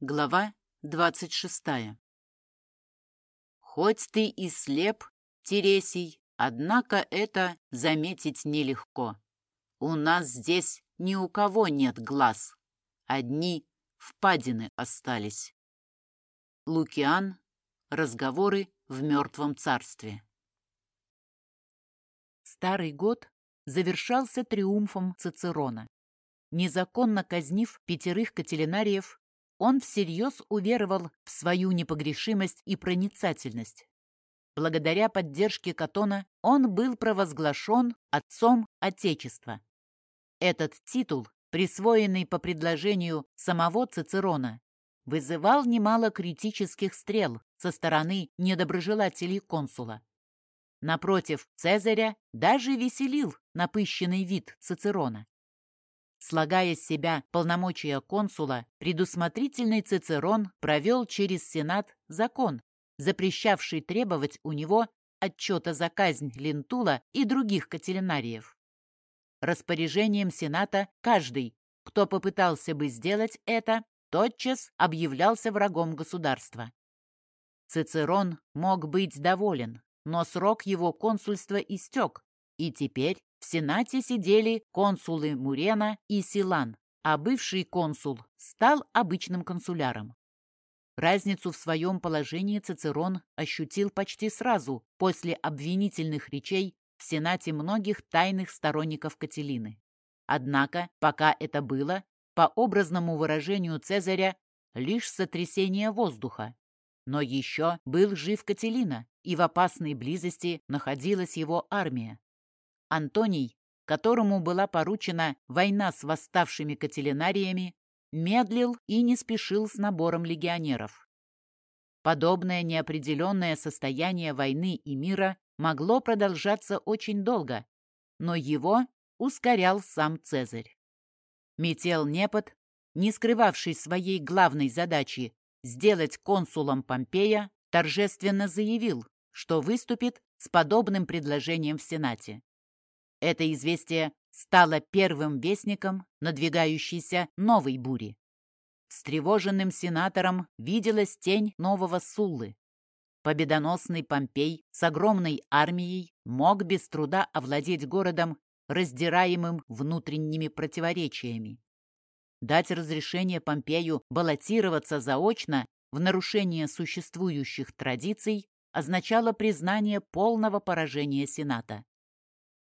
Глава двадцать шестая. Хоть ты и слеп, Тересий, однако это заметить нелегко. У нас здесь ни у кого нет глаз. Одни впадины остались. Лукиан. Разговоры в мертвом царстве. Старый год завершался триумфом Цицерона. Незаконно казнив пятерых кателинариев, он всерьез уверовал в свою непогрешимость и проницательность. Благодаря поддержке Катона он был провозглашен отцом Отечества. Этот титул, присвоенный по предложению самого Цицерона, вызывал немало критических стрел со стороны недоброжелателей консула. Напротив, Цезаря даже веселил напыщенный вид Цицерона. Слагая с себя полномочия консула, предусмотрительный Цицерон провел через Сенат закон, запрещавший требовать у него отчета за казнь Лентула и других кателинариев. Распоряжением Сената каждый, кто попытался бы сделать это, тотчас объявлялся врагом государства. Цицерон мог быть доволен, но срок его консульства истек, и теперь в Сенате сидели консулы Мурена и Силан, а бывший консул стал обычным консуляром. Разницу в своем положении Цицерон ощутил почти сразу после обвинительных речей в Сенате многих тайных сторонников Кателины. Однако, пока это было, по образному выражению Цезаря, лишь сотрясение воздуха. Но еще был жив Кателина, и в опасной близости находилась его армия. Антоний, которому была поручена война с восставшими кателинариями, медлил и не спешил с набором легионеров. Подобное неопределенное состояние войны и мира могло продолжаться очень долго, но его ускорял сам Цезарь. Метел Непот, не скрывавший своей главной задачи сделать консулом Помпея, торжественно заявил, что выступит с подобным предложением в Сенате. Это известие стало первым вестником надвигающейся новой бури. Встревоженным сенатором виделась тень нового Суллы. Победоносный Помпей с огромной армией мог без труда овладеть городом, раздираемым внутренними противоречиями. Дать разрешение Помпею баллотироваться заочно в нарушение существующих традиций означало признание полного поражения Сената.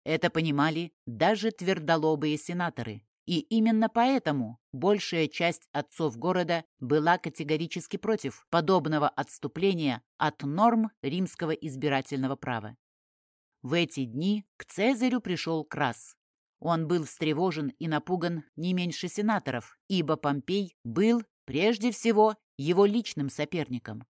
Это понимали даже твердолобые сенаторы. И именно поэтому большая часть отцов города была категорически против подобного отступления от норм римского избирательного права. В эти дни к Цезарю пришел Крас. Он был встревожен и напуган не меньше сенаторов, ибо Помпей был, прежде всего, его личным соперником.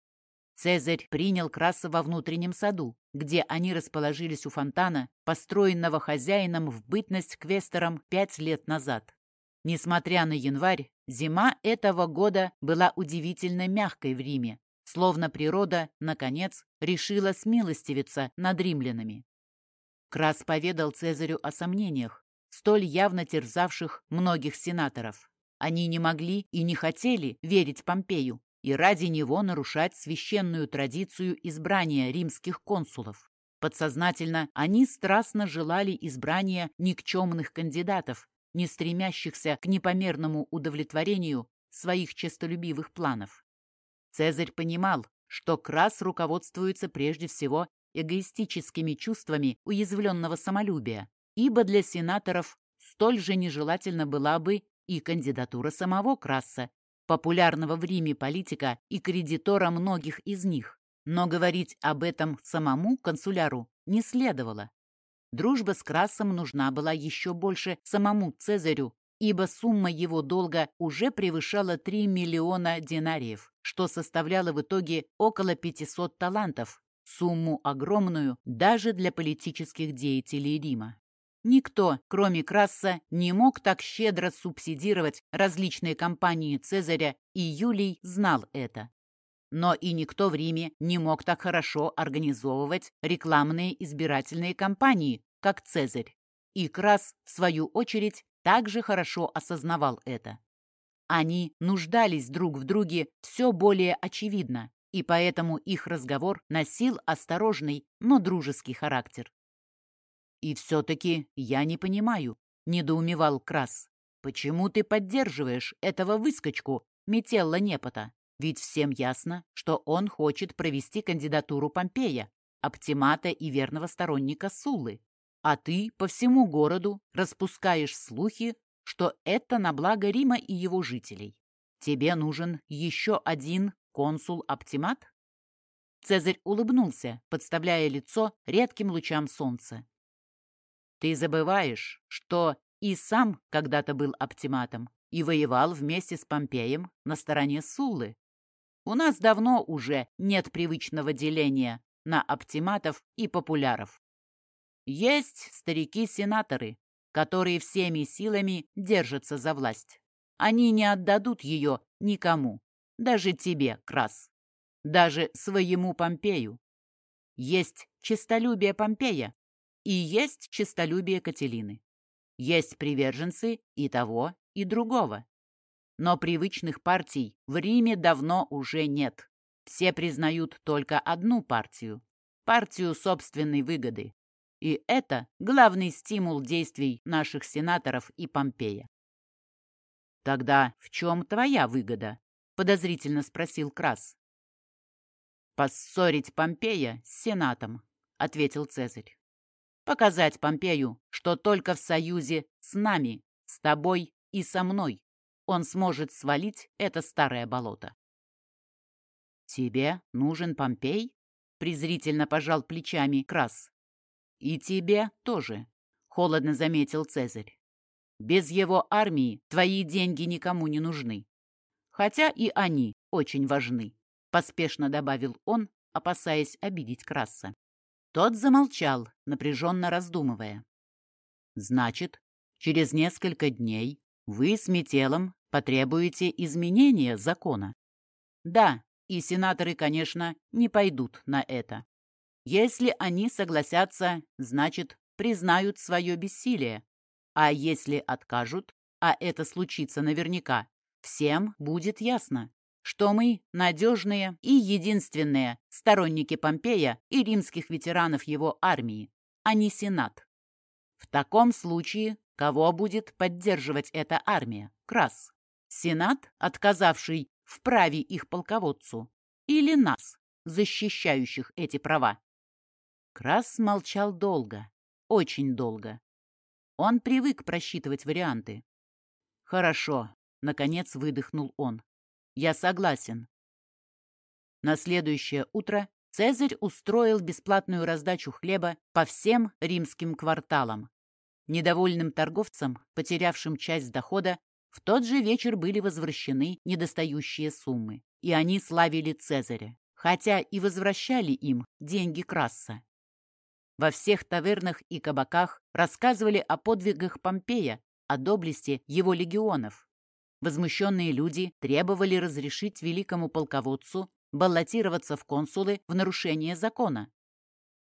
Цезарь принял Краса во внутреннем саду, где они расположились у фонтана, построенного хозяином в бытность квестером пять лет назад. Несмотря на январь, зима этого года была удивительно мягкой в Риме, словно природа, наконец, решила смилостивиться над римлянами. Крас поведал Цезарю о сомнениях, столь явно терзавших многих сенаторов. Они не могли и не хотели верить Помпею, и ради него нарушать священную традицию избрания римских консулов. Подсознательно они страстно желали избрания никчемных кандидатов, не стремящихся к непомерному удовлетворению своих честолюбивых планов. Цезарь понимал, что Крас руководствуется прежде всего эгоистическими чувствами уязвленного самолюбия, ибо для сенаторов столь же нежелательна была бы и кандидатура самого Краса, популярного в Риме политика и кредитора многих из них. Но говорить об этом самому консуляру не следовало. Дружба с Красом нужна была еще больше самому Цезарю, ибо сумма его долга уже превышала 3 миллиона динариев, что составляло в итоге около 500 талантов, сумму огромную даже для политических деятелей Рима. Никто, кроме Краса, не мог так щедро субсидировать различные кампании Цезаря, и Юлий знал это. Но и никто в Риме не мог так хорошо организовывать рекламные избирательные кампании, как Цезарь. И Крас, в свою очередь, также хорошо осознавал это. Они нуждались друг в друге все более очевидно, и поэтому их разговор носил осторожный, но дружеский характер. «И все-таки я не понимаю», — недоумевал Крас. «Почему ты поддерживаешь этого выскочку, Метелла Непота? Ведь всем ясно, что он хочет провести кандидатуру Помпея, оптимата и верного сторонника Суллы. А ты по всему городу распускаешь слухи, что это на благо Рима и его жителей. Тебе нужен еще один консул-оптимат? Цезарь улыбнулся, подставляя лицо редким лучам солнца. Ты забываешь, что и сам когда-то был оптиматом и воевал вместе с Помпеем на стороне Суллы. У нас давно уже нет привычного деления на оптиматов и популяров. Есть старики-сенаторы, которые всеми силами держатся за власть. Они не отдадут ее никому, даже тебе, Крас, даже своему Помпею. Есть честолюбие Помпея и есть честолюбие Кателины. Есть приверженцы и того, и другого. Но привычных партий в Риме давно уже нет. Все признают только одну партию – партию собственной выгоды. И это главный стимул действий наших сенаторов и Помпея. «Тогда в чем твоя выгода?» – подозрительно спросил Крас. «Поссорить Помпея с Сенатом», – ответил Цезарь. «Показать Помпею, что только в союзе с нами, с тобой и со мной он сможет свалить это старое болото. «Тебе нужен Помпей?» — презрительно пожал плечами Крас. «И тебе тоже», — холодно заметил Цезарь. «Без его армии твои деньги никому не нужны. Хотя и они очень важны», — поспешно добавил он, опасаясь обидеть Краса. Тот замолчал, напряженно раздумывая. «Значит, через несколько дней вы с Метелом потребуете изменения закона. Да, и сенаторы, конечно, не пойдут на это. Если они согласятся, значит, признают свое бессилие. А если откажут, а это случится наверняка, всем будет ясно, что мы надежные и единственные сторонники Помпея и римских ветеранов его армии, а не Сенат. В таком случае Кого будет поддерживать эта армия? Крас. Сенат, отказавший в праве их полководцу? Или нас, защищающих эти права? Крас молчал долго, очень долго. Он привык просчитывать варианты. «Хорошо», — наконец выдохнул он. «Я согласен». На следующее утро Цезарь устроил бесплатную раздачу хлеба по всем римским кварталам, Недовольным торговцам, потерявшим часть дохода, в тот же вечер были возвращены недостающие суммы, и они славили Цезаря, хотя и возвращали им деньги Краса. Во всех тавернах и кабаках рассказывали о подвигах Помпея, о доблести его легионов. Возмущенные люди требовали разрешить великому полководцу баллотироваться в консулы в нарушение закона.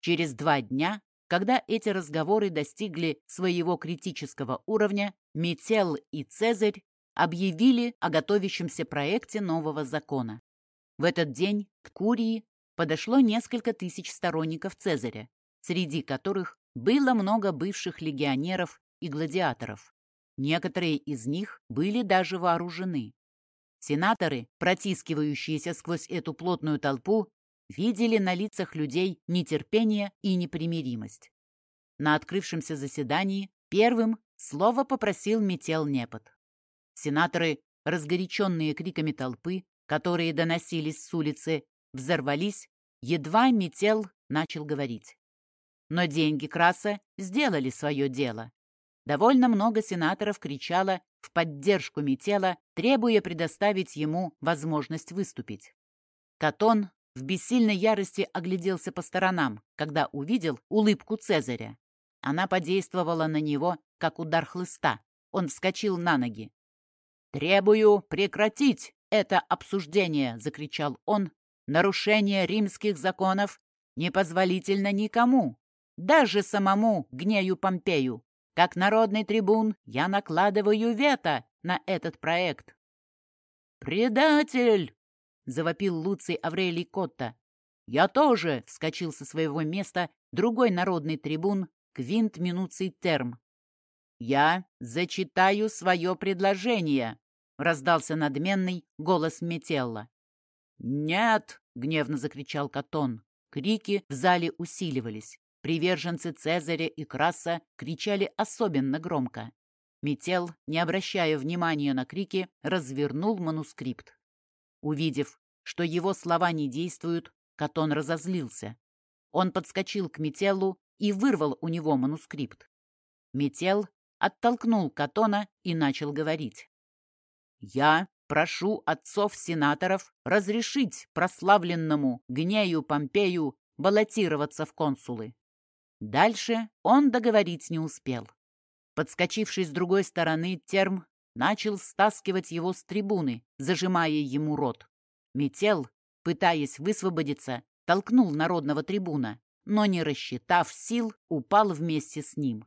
Через два дня когда эти разговоры достигли своего критического уровня, Метел и Цезарь объявили о готовящемся проекте нового закона. В этот день к Курии подошло несколько тысяч сторонников Цезаря, среди которых было много бывших легионеров и гладиаторов. Некоторые из них были даже вооружены. Сенаторы, протискивающиеся сквозь эту плотную толпу, видели на лицах людей нетерпение и непримиримость. На открывшемся заседании первым слово попросил Метел Непот. Сенаторы, разгоряченные криками толпы, которые доносились с улицы, взорвались, едва Метел начал говорить. Но деньги Краса сделали свое дело. Довольно много сенаторов кричало в поддержку Метела, требуя предоставить ему возможность выступить. Катон в бессильной ярости огляделся по сторонам, когда увидел улыбку Цезаря. Она подействовала на него, как удар хлыста. Он вскочил на ноги. «Требую прекратить это обсуждение!» — закричал он. «Нарушение римских законов непозволительно никому, даже самому Гнею Помпею. Как народный трибун я накладываю вето на этот проект». «Предатель!» — завопил Луций Аврелий Котта. «Я тоже!» — вскочил со своего места другой народный трибун Квинт Минуций Терм. «Я зачитаю свое предложение!» — раздался надменный голос Метелла. «Нет!» — гневно закричал Катон. Крики в зале усиливались. Приверженцы Цезаря и Краса кричали особенно громко. Метел, не обращая внимания на крики, развернул манускрипт. Увидев, что его слова не действуют, Катон разозлился. Он подскочил к Метеллу и вырвал у него манускрипт. Метел оттолкнул Катона и начал говорить. «Я прошу отцов-сенаторов разрешить прославленному Гнею Помпею баллотироваться в консулы. Дальше он договорить не успел. Подскочивший с другой стороны, терм начал стаскивать его с трибуны, зажимая ему рот. Метел, пытаясь высвободиться, толкнул народного трибуна, но, не рассчитав сил, упал вместе с ним.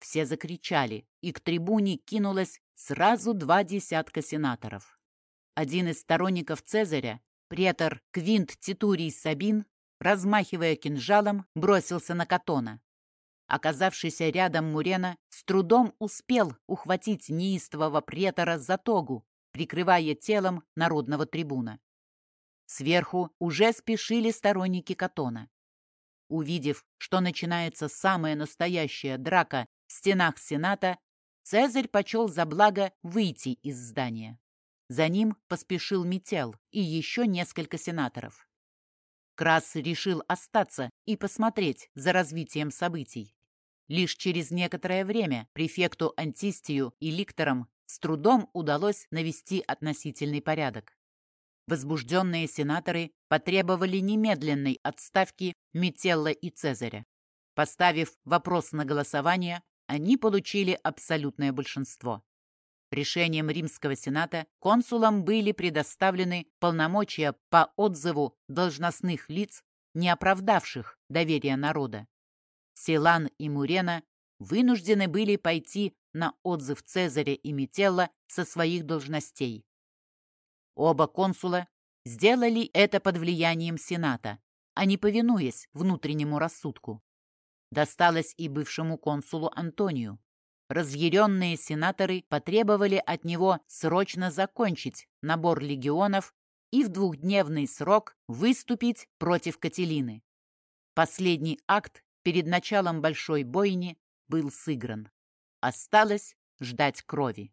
Все закричали, и к трибуне кинулось сразу два десятка сенаторов. Один из сторонников Цезаря, претор Квинт Титурий Сабин, размахивая кинжалом, бросился на Катона. Оказавшийся рядом Мурена с трудом успел ухватить неистового претора за тогу, прикрывая телом народного трибуна. Сверху уже спешили сторонники Катона. Увидев, что начинается самая настоящая драка в стенах Сената, Цезарь почел за благо выйти из здания. За ним поспешил Метел и еще несколько сенаторов. Крас решил остаться и посмотреть за развитием событий. Лишь через некоторое время префекту Антистию и ликторам с трудом удалось навести относительный порядок. Возбужденные сенаторы потребовали немедленной отставки Метелла и Цезаря. Поставив вопрос на голосование, они получили абсолютное большинство. Решением Римского Сената консулам были предоставлены полномочия по отзыву должностных лиц, не оправдавших доверия народа. Силан и Мурена вынуждены были пойти на отзыв Цезаря и Метелла со своих должностей. Оба консула сделали это под влиянием Сената, а не повинуясь внутреннему рассудку. Досталось и бывшему консулу Антонию. Разъяренные сенаторы потребовали от него срочно закончить набор легионов и в двухдневный срок выступить против Кателины. Последний акт перед началом большой бойни был сыгран. Осталось ждать крови.